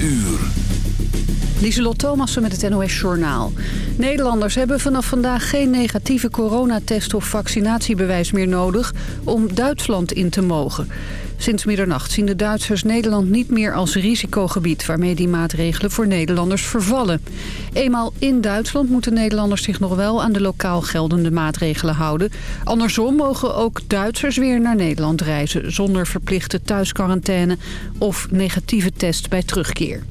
uur. Lieselot Thomassen met het NOS-journaal. Nederlanders hebben vanaf vandaag geen negatieve coronatest of vaccinatiebewijs meer nodig om Duitsland in te mogen. Sinds middernacht zien de Duitsers Nederland niet meer als risicogebied... waarmee die maatregelen voor Nederlanders vervallen. Eenmaal in Duitsland moeten Nederlanders zich nog wel aan de lokaal geldende maatregelen houden. Andersom mogen ook Duitsers weer naar Nederland reizen... zonder verplichte thuisquarantaine of negatieve test bij terugkeer.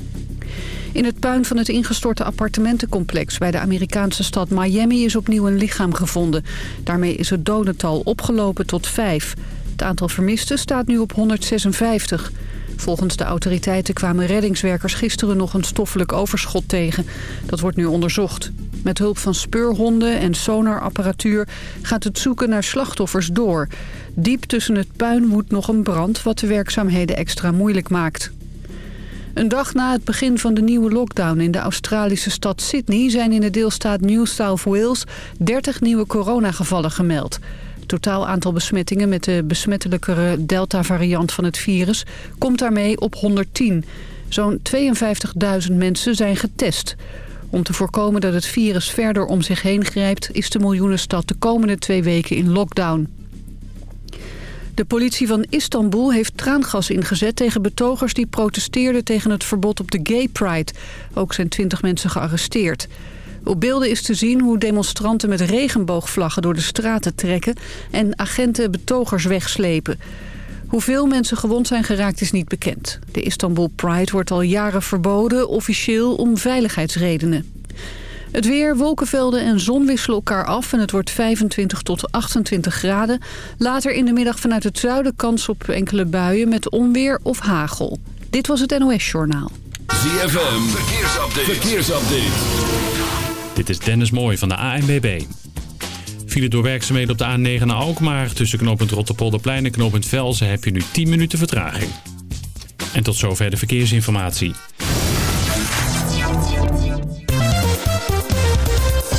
In het puin van het ingestorte appartementencomplex bij de Amerikaanse stad Miami is opnieuw een lichaam gevonden. Daarmee is het dodental opgelopen tot vijf. Het aantal vermisten staat nu op 156. Volgens de autoriteiten kwamen reddingswerkers gisteren nog een stoffelijk overschot tegen. Dat wordt nu onderzocht. Met hulp van speurhonden en sonarapparatuur gaat het zoeken naar slachtoffers door. Diep tussen het puin woedt nog een brand wat de werkzaamheden extra moeilijk maakt. Een dag na het begin van de nieuwe lockdown in de Australische stad Sydney... zijn in de deelstaat New South Wales 30 nieuwe coronagevallen gemeld. Het totaal aantal besmettingen met de besmettelijkere Delta-variant van het virus... komt daarmee op 110. Zo'n 52.000 mensen zijn getest. Om te voorkomen dat het virus verder om zich heen grijpt... is de miljoenenstad de komende twee weken in lockdown. De politie van Istanbul heeft traangas ingezet tegen betogers die protesteerden tegen het verbod op de Gay Pride. Ook zijn twintig mensen gearresteerd. Op beelden is te zien hoe demonstranten met regenboogvlaggen door de straten trekken en agenten betogers wegslepen. Hoeveel mensen gewond zijn geraakt is niet bekend. De Istanbul Pride wordt al jaren verboden, officieel om veiligheidsredenen. Het weer, wolkenvelden en zon wisselen elkaar af en het wordt 25 tot 28 graden. Later in de middag vanuit het zuiden kans op enkele buien met onweer of hagel. Dit was het NOS Journaal. ZFM, verkeersupdate. verkeersupdate. Dit is Dennis Mooij van de ANBB. File door werkzaamheden op de A9 naar Alkmaar. Tussen knooppunt Rotterpolderplein en knooppunt Velzen heb je nu 10 minuten vertraging. En tot zover de verkeersinformatie.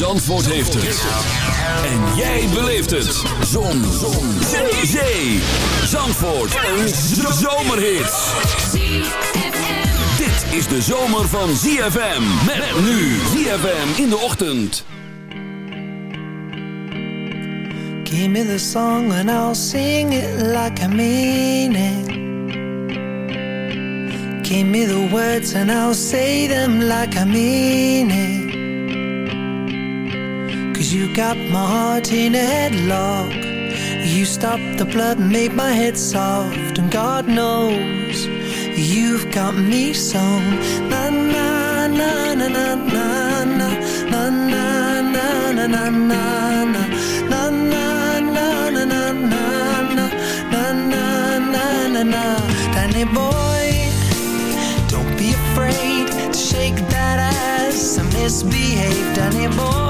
Zandvoort heeft het. En jij beleeft het. Zon. Zon. Zee. Zee. Zandvoort. Een zomerhit. Dit is de zomer van ZFM. Met nu ZFM in de ochtend. Give me the song and I'll sing it like I mean it. Give me the words and I'll say them like I mean it. Cause you got my heart in a headlock You stopped the blood and made my head soft And God knows You've got me so Na na na na na na na Na na na na na na na Na na na na na na na Na na na na na Danny boy Don't be afraid to shake that ass And misbehave Danny boy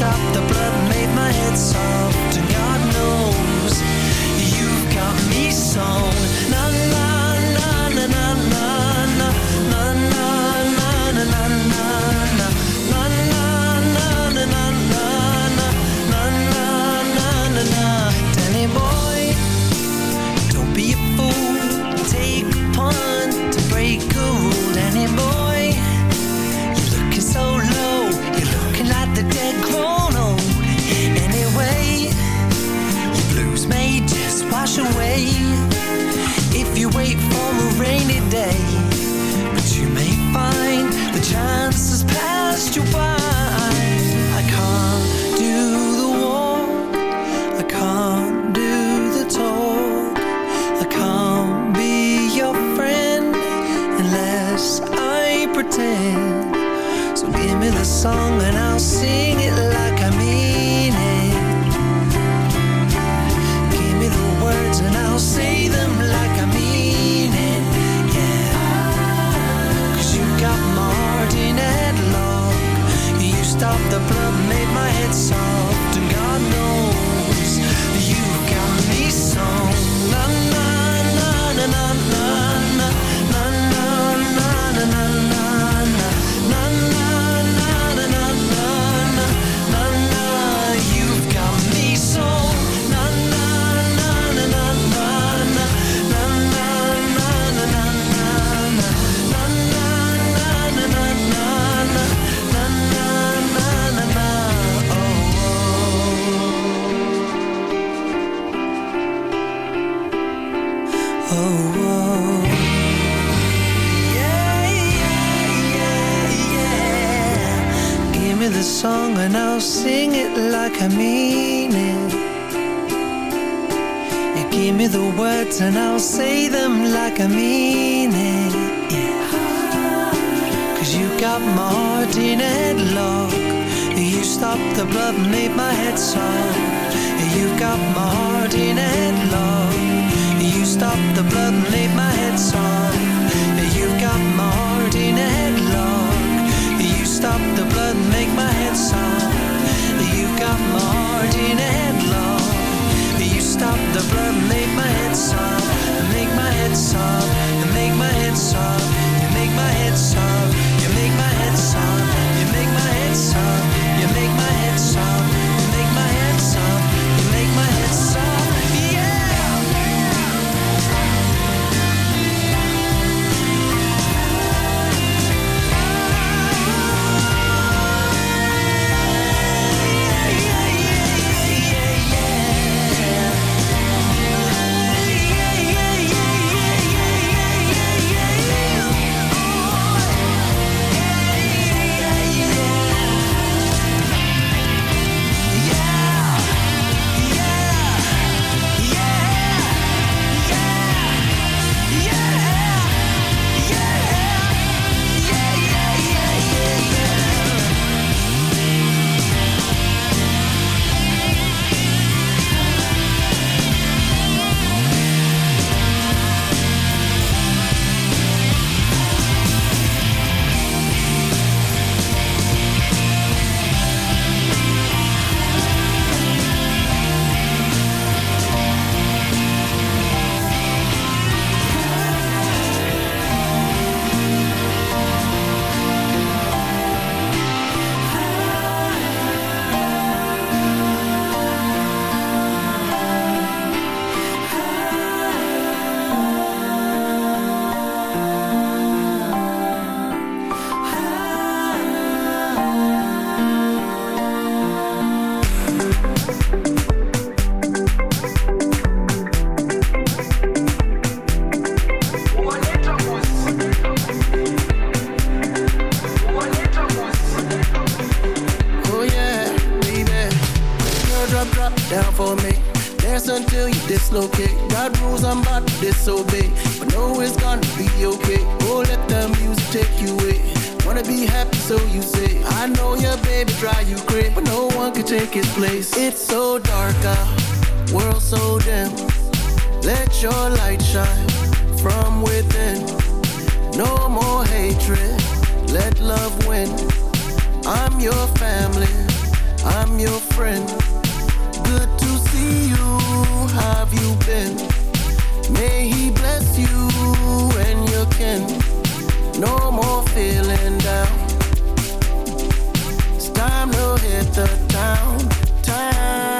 stopped the blood made my head soft And God knows You've got me sewn to buy so dark out, world so dim. Let your light shine from within. No more hatred, let love win. I'm your family, I'm your friend. Good to see you, have you been? May he bless you and your kin. No more feeling down. It's time to hit the town. time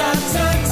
as I turn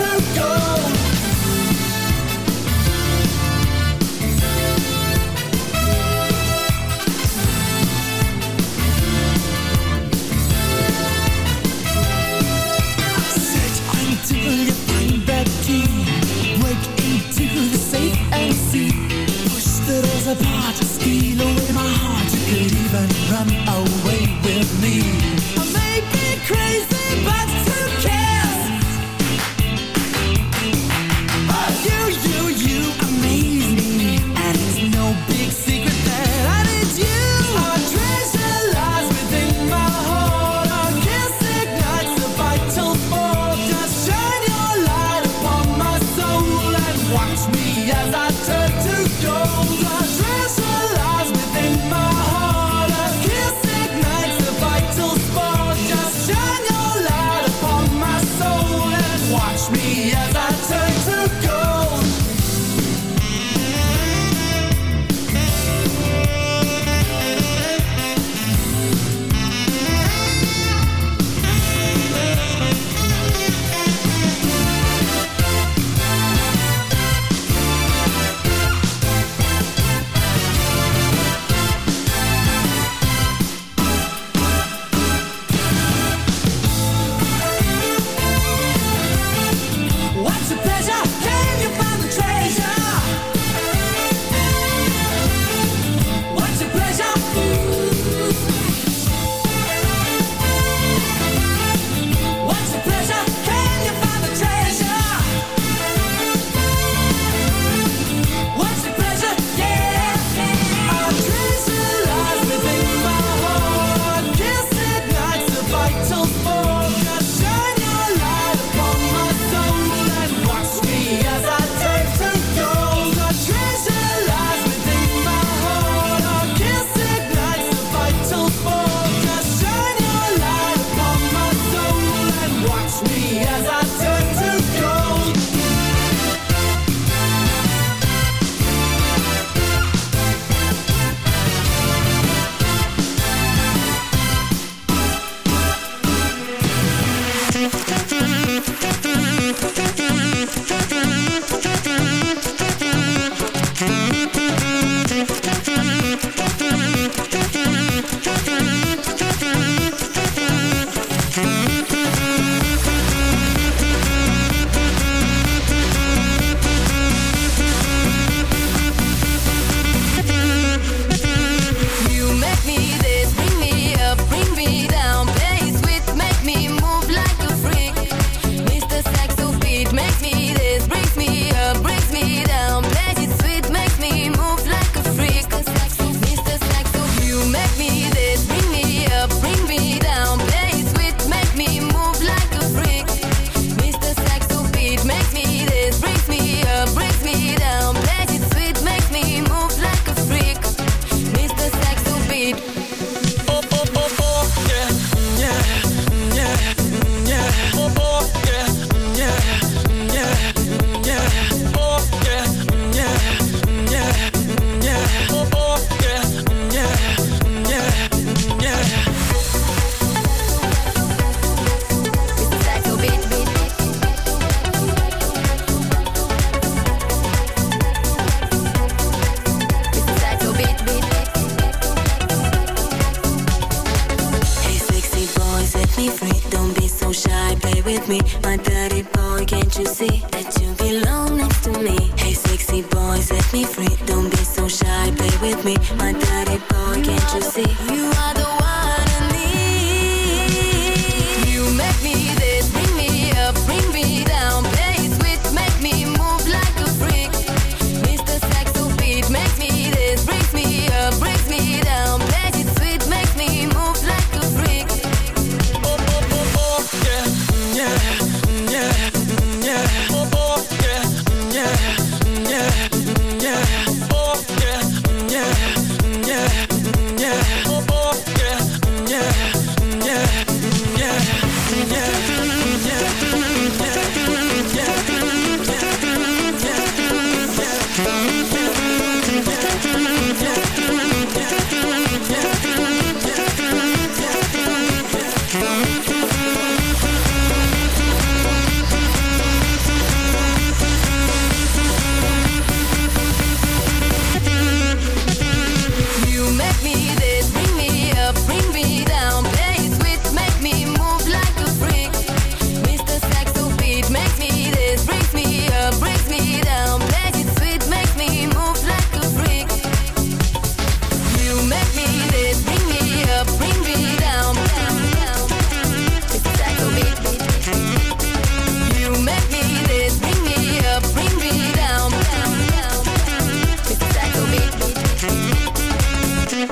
me, my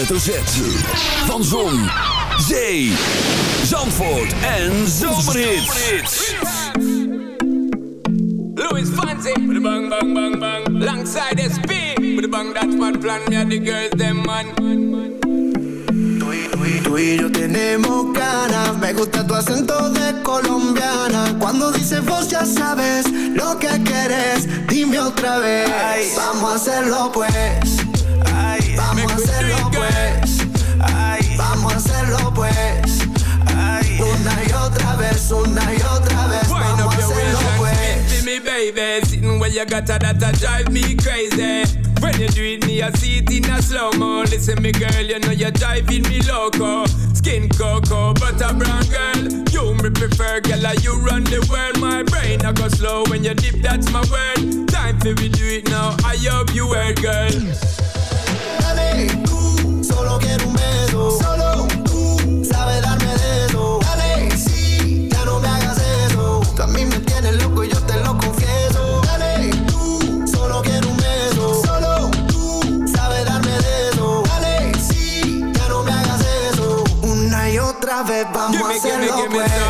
Hoofdletter Z. Van Zon, Zee, Zandvoort en Zomerhits. Louis Fancy with a bang bang bang bang. Alongside SP with a bang that's my plan. Me and the girls them man. Tú y, tú y- tú y yo tenemos ganas. Me gusta tu acento de colombiana. Cuando dices vos ya sabes lo que quieres. Dime otra vez. Vamos a hacerlo pues. Vamos a Make we do hacerlo pues. Vamos a hacerlo pues. Una y otra vez, una y otra vez. Wind Vamos a hacerlo pues. me, baby. Sitting where you got that that drive me crazy. When you do it, me I see it in a slow mo. Listen, me girl, you know you're driving me loco. Skin cocoa, butter brown girl. You me prefer, girl, like you run the world. My brain I go slow when you dip, that's my word. Time for we do it now. I hope you heard, girl. Solo quiero un beso. Solo tú sabes darme de eso. Dale, sí, que no me hagas eso. Que a mí me tienes loco y yo te lo confieso. Dale, tú solo quiero un beso. Solo tú sabes darme de eso. Dale, sí, que no me hagas eso. Una y otra vez vamos a hacer lo que quieres.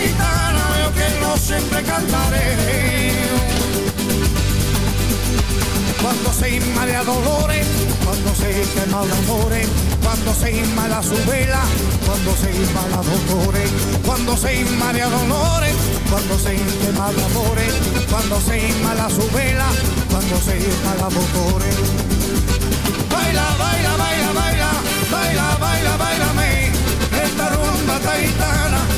Gitana yo siempre cantaré. Cuando se inma de dolores, cuando se quema el amores, cuando se inma su vela, cuando se inma la dolores, cuando se inma de dolores, cuando se quema el amores, cuando se inma su vela, cuando se inma la dolores. Baila, baila, baila, baila, baila, baila, bailame, esta rumba taitana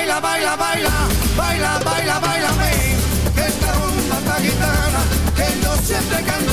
Baila, baila, baila, baila, baila, baila, baila, esta rumba gitana que yo siempre cantaré,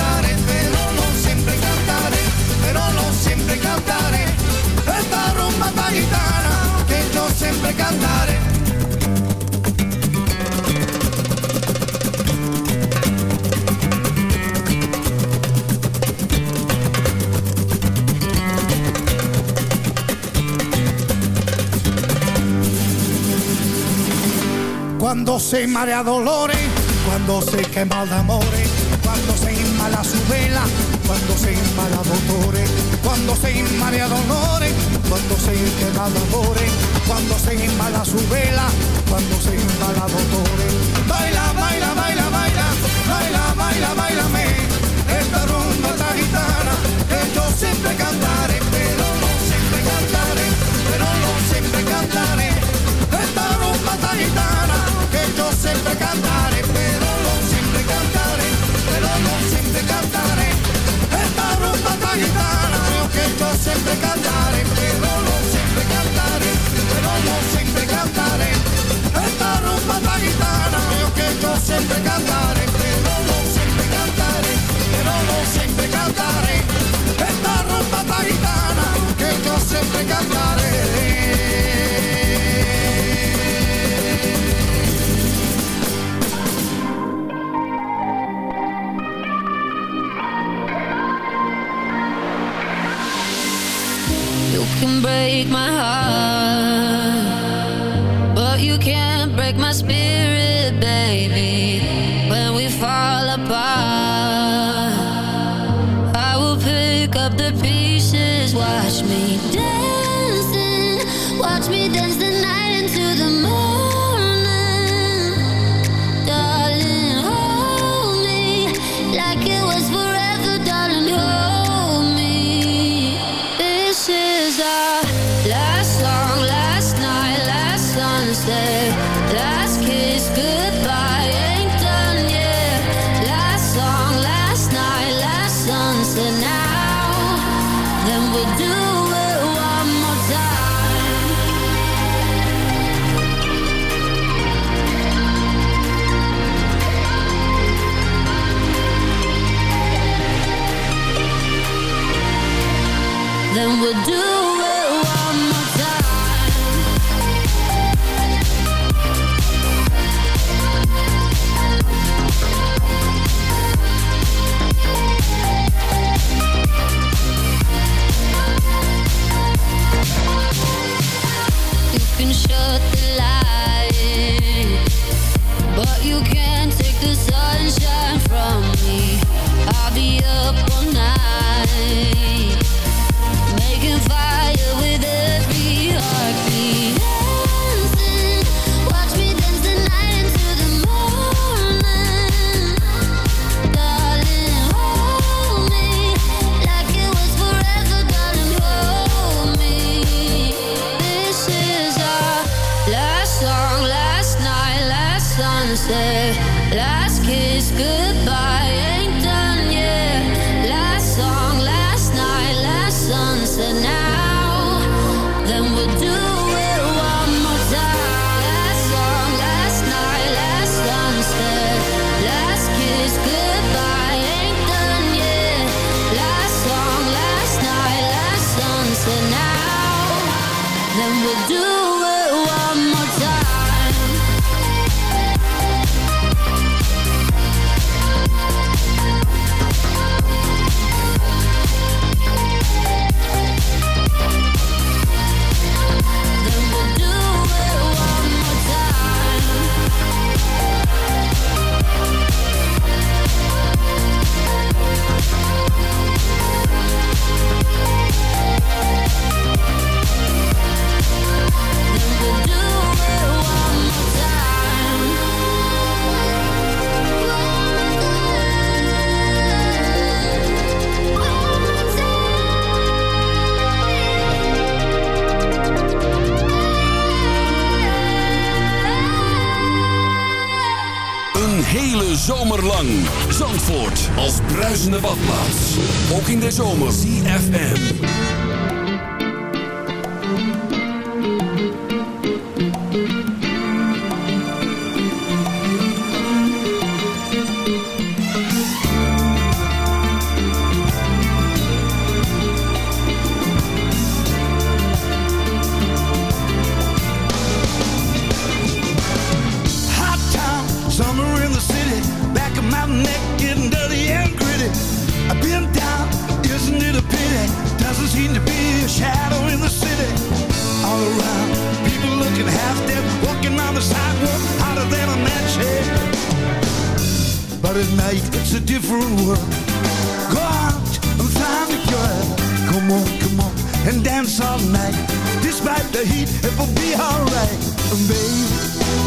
Cuando se marea dolores, cuando se quema de amores, cuando se inmala su vela, cuando se inmala dolores, cuando se inmala dolores, cuando se quema de amores, cuando se inmala su vela, cuando se inmala dolores. Baila, baila, baila, baila, baila, baila, bailame, esta rumba esta gitana que yo siempre que yo siempre cantaré, pero no siempre cantaré, pero no siempre cantaré. Esta rumba esta gitana que yo siempre cantaré, pero no siempre cantaré, pero no siempre cantaré. Esta rumba esta gitana que yo siempre cantaré, pero no siempre cantaré, pero no siempre cantaré. Esta rumba esta gitana que yo siempre cantaré. Can break my heart, but you can't break my spirit,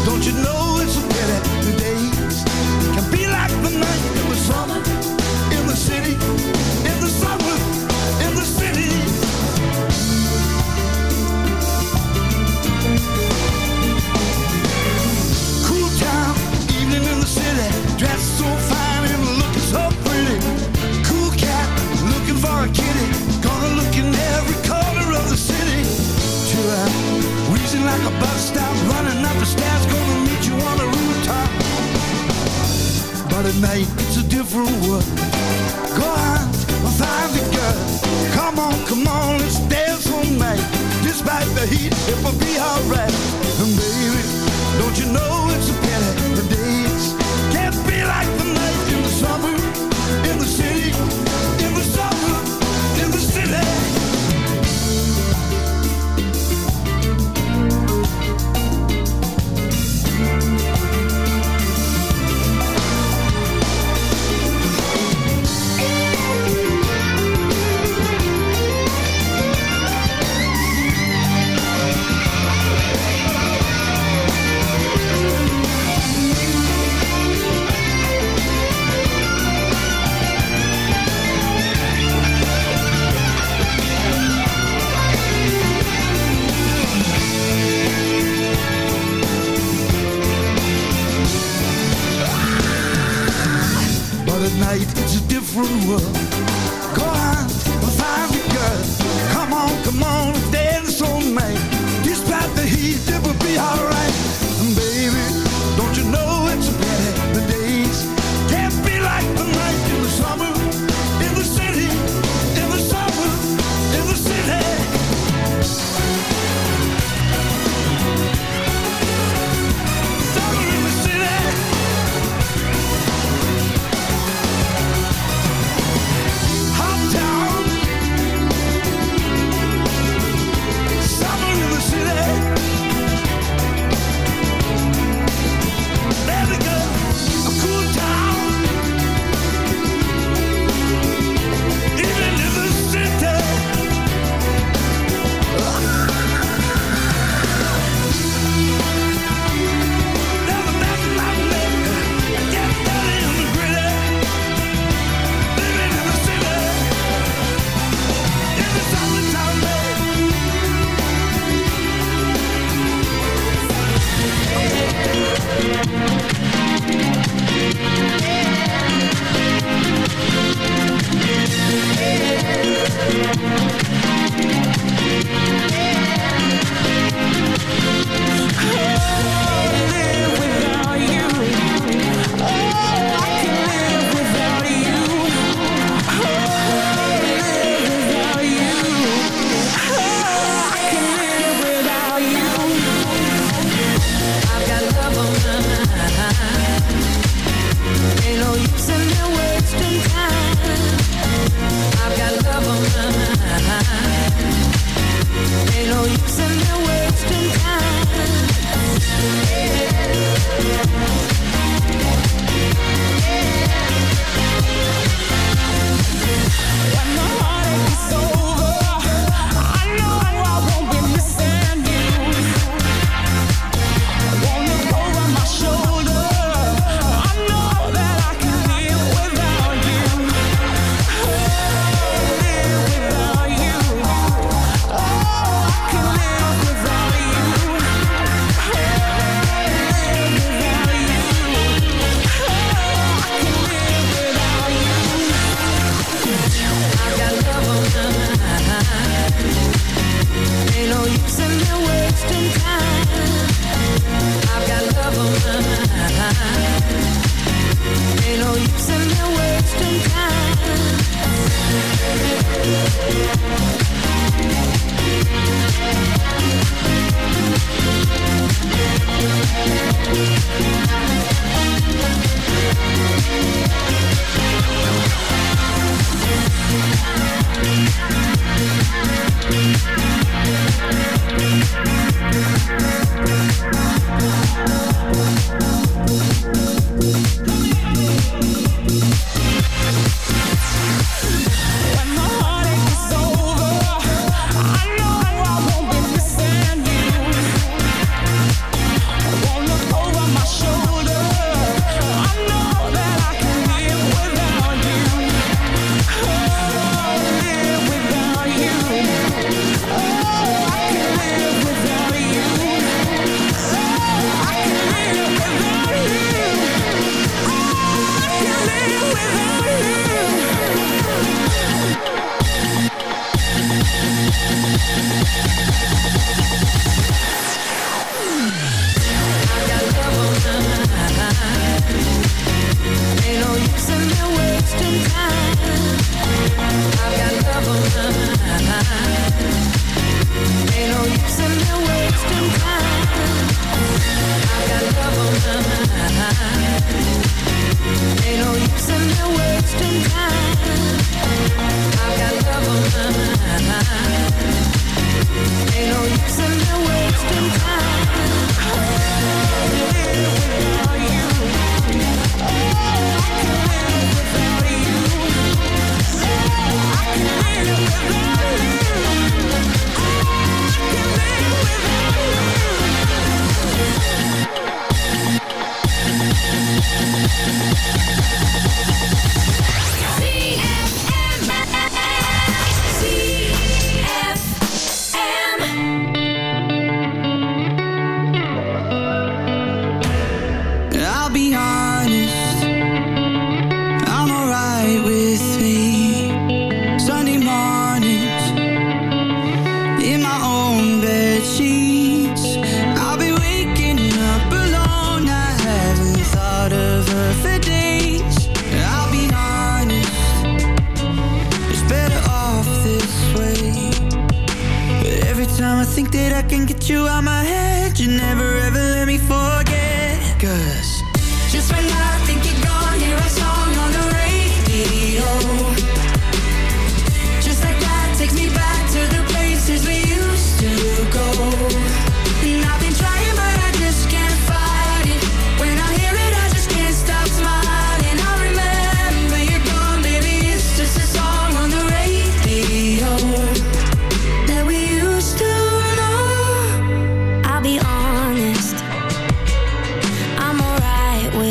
Don't you know mate, it's a different world. Go on and find a girl. Come on, come on, let's dance all night. Despite the heat, it will be alright. And baby, don't you know it's a pity? night, it's a different world. Go on, find your girl. Come on, come on, dance all night. Despite the heat, it will be alright.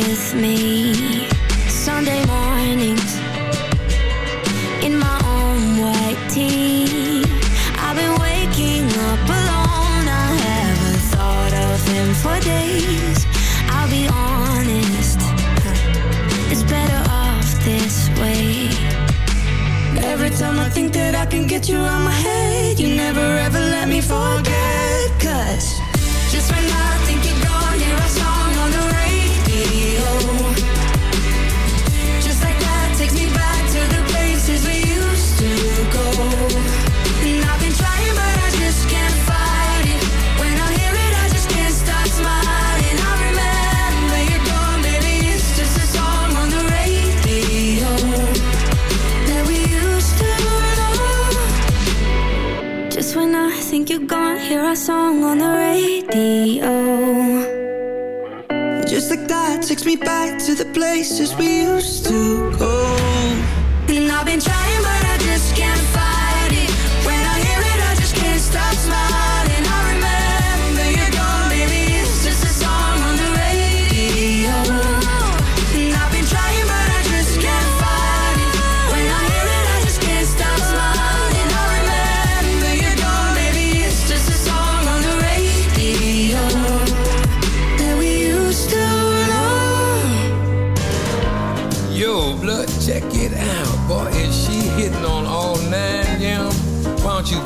with me. my song on the radio. Just like that takes me back to the places we used to go.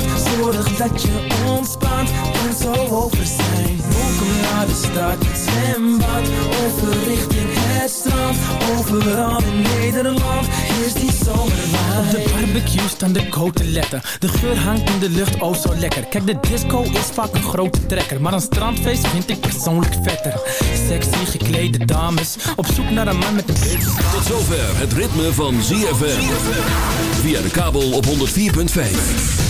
brandt Zorg dat je ontspant en zo over zijn. Welkom naar de stad, het zwembad Overrichting het strand. Overal in Nederland is die zomerwijn Op de barbecue staan de koteletten De geur hangt in de lucht, oh zo lekker. Kijk de disco is vaak een grote trekker. Maar een strandfeest vind ik persoonlijk vetter. Sexy geklede dames Op zoek naar een man met een bitch Tot zover het ritme van ZFM. Via de kabel op 104.5.